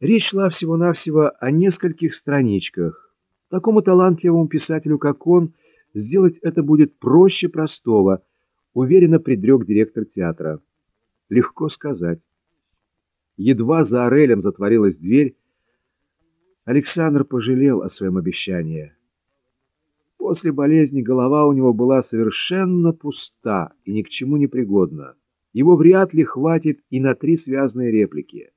Речь шла всего-навсего о нескольких страничках. Такому талантливому писателю, как он, сделать это будет проще простого, уверенно предрек директор театра. Легко сказать. Едва за Орелем затворилась дверь, Александр пожалел о своем обещании. После болезни голова у него была совершенно пуста и ни к чему не пригодна. Его вряд ли хватит и на три связанные реплики.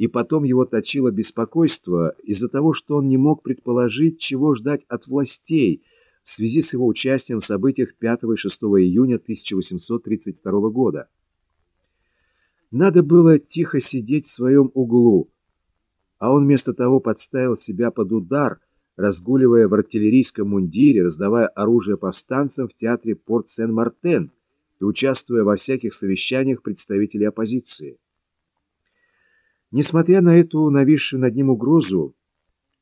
И потом его точило беспокойство из-за того, что он не мог предположить, чего ждать от властей в связи с его участием в событиях 5 и 6 июня 1832 года. Надо было тихо сидеть в своем углу, а он вместо того подставил себя под удар, разгуливая в артиллерийском мундире, раздавая оружие повстанцам в театре Порт-Сен-Мартен и участвуя во всяких совещаниях представителей оппозиции. Несмотря на эту нависшую над ним угрозу,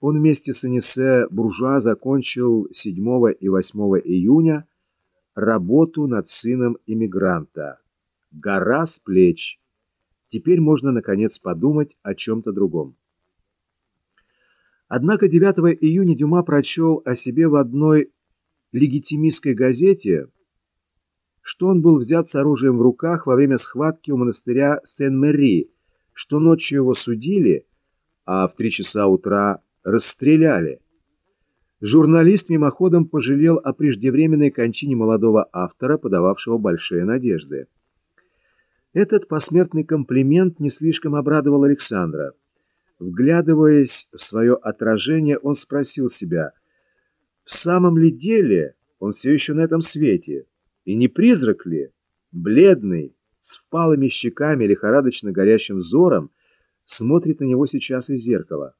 он вместе с Анисе Буржуа закончил 7 и 8 июня работу над сыном иммигранта. Гора с плеч. Теперь можно, наконец, подумать о чем-то другом. Однако 9 июня Дюма прочел о себе в одной легитимистской газете, что он был взят с оружием в руках во время схватки у монастыря Сен-Мэри, что ночью его судили, а в три часа утра расстреляли. Журналист мимоходом пожалел о преждевременной кончине молодого автора, подававшего большие надежды. Этот посмертный комплимент не слишком обрадовал Александра. Вглядываясь в свое отражение, он спросил себя, в самом ли деле он все еще на этом свете, и не призрак ли, бледный, с впалыми щеками, лихорадочно горящим взором, смотрит на него сейчас из зеркала.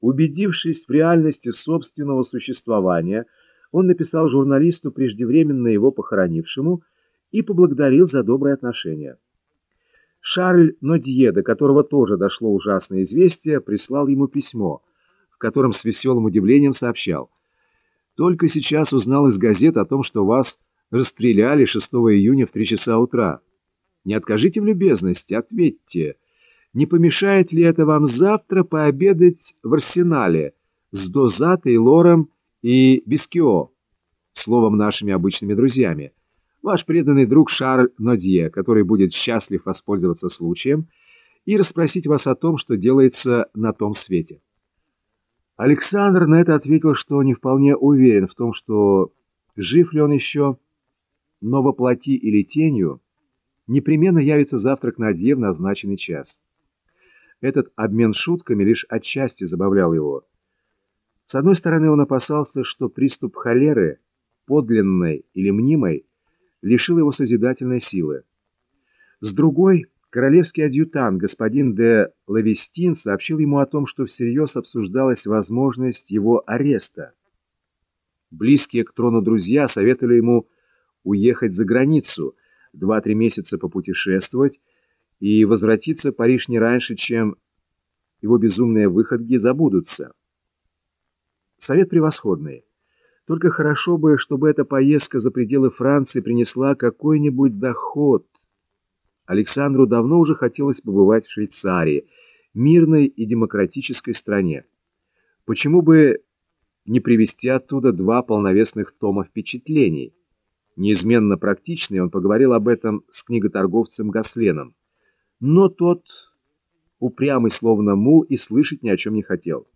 Убедившись в реальности собственного существования, он написал журналисту, преждевременно его похоронившему, и поблагодарил за доброе отношение. Шарль Нодье, до которого тоже дошло ужасное известие, прислал ему письмо, в котором с веселым удивлением сообщал. «Только сейчас узнал из газет о том, что вас расстреляли 6 июня в 3 часа утра. Не откажите в любезности, ответьте, не помешает ли это вам завтра пообедать в арсенале с Доза, Лором и Бискио, словом, нашими обычными друзьями?» ваш преданный друг Шарль Нодье, который будет счастлив воспользоваться случаем и расспросить вас о том, что делается на том свете. Александр на это ответил, что не вполне уверен в том, что жив ли он еще, но воплоти или тенью непременно явится завтра к Надье в назначенный час. Этот обмен шутками лишь отчасти забавлял его. С одной стороны, он опасался, что приступ холеры, подлинной или мнимой, лишил его созидательной силы. С другой, королевский адъютант господин де Лавестин сообщил ему о том, что всерьез обсуждалась возможность его ареста. Близкие к трону друзья советовали ему уехать за границу, два-три месяца попутешествовать и возвратиться в Париж не раньше, чем его безумные выходки забудутся. Совет превосходный. Только хорошо бы, чтобы эта поездка за пределы Франции принесла какой-нибудь доход. Александру давно уже хотелось побывать в Швейцарии, мирной и демократической стране. Почему бы не привезти оттуда два полновесных тома впечатлений? Неизменно практичный, он поговорил об этом с книготорговцем Гасленом. Но тот, упрямый словно мул, и слышать ни о чем не хотел.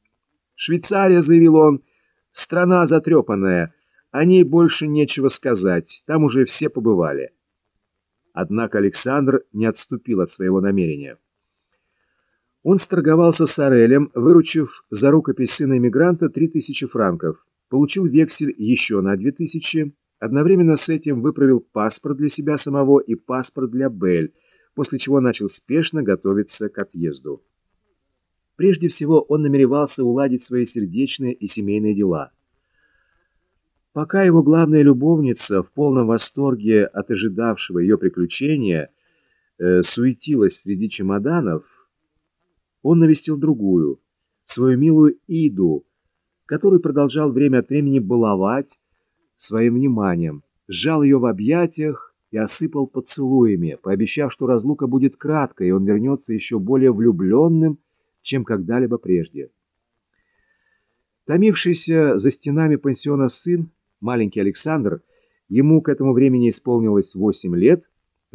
«Швейцария», — заявил он, — Страна затрепанная, о ней больше нечего сказать, там уже все побывали. Однако Александр не отступил от своего намерения. Он сторговался с Орелем, выручив за рукопись сына иммигранта 3000 франков, получил вексель еще на 2000, одновременно с этим выправил паспорт для себя самого и паспорт для Бель, после чего начал спешно готовиться к отъезду. Прежде всего, он намеревался уладить свои сердечные и семейные дела. Пока его главная любовница, в полном восторге от ожидавшего ее приключения, э, суетилась среди чемоданов, он навестил другую, свою милую Иду, которую продолжал время от времени баловать своим вниманием, сжал ее в объятиях и осыпал поцелуями, пообещав, что разлука будет краткой, и он вернется еще более влюбленным, чем когда-либо прежде. Томившийся за стенами пансиона сын, маленький Александр, ему к этому времени исполнилось восемь лет,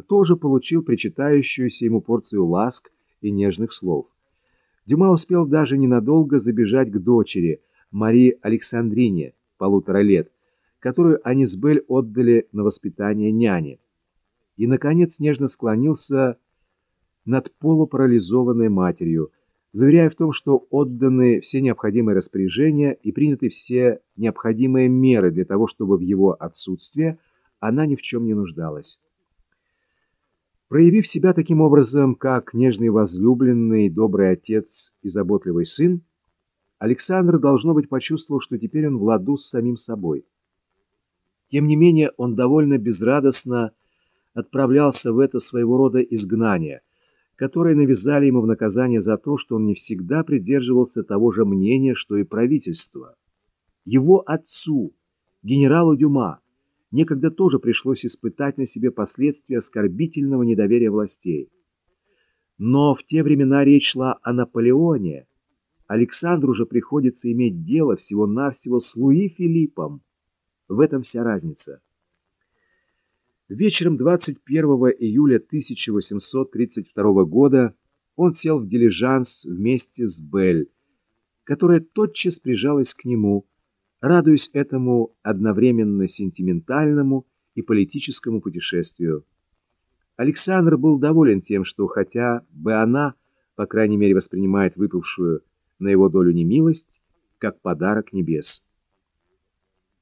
тоже получил причитающуюся ему порцию ласк и нежных слов. Дюма успел даже ненадолго забежать к дочери, Марии Александрине, полутора лет, которую они с Бель отдали на воспитание няне. И, наконец, нежно склонился над полупарализованной матерью, заверяя в том, что отданы все необходимые распоряжения и приняты все необходимые меры для того, чтобы в его отсутствие она ни в чем не нуждалась. Проявив себя таким образом, как нежный возлюбленный, добрый отец и заботливый сын, Александр, должно быть, почувствовал, что теперь он в ладу с самим собой. Тем не менее, он довольно безрадостно отправлялся в это своего рода изгнание – которые навязали ему в наказание за то, что он не всегда придерживался того же мнения, что и правительство. Его отцу, генералу Дюма, некогда тоже пришлось испытать на себе последствия оскорбительного недоверия властей. Но в те времена речь шла о Наполеоне. Александру же приходится иметь дело всего-навсего с Луи Филиппом. В этом вся разница. Вечером 21 июля 1832 года он сел в дилижанс вместе с Бель, которая тотчас прижалась к нему, радуясь этому одновременно сентиментальному и политическому путешествию. Александр был доволен тем, что хотя бы она, по крайней мере, воспринимает выпавшую на его долю немилость, как подарок небес.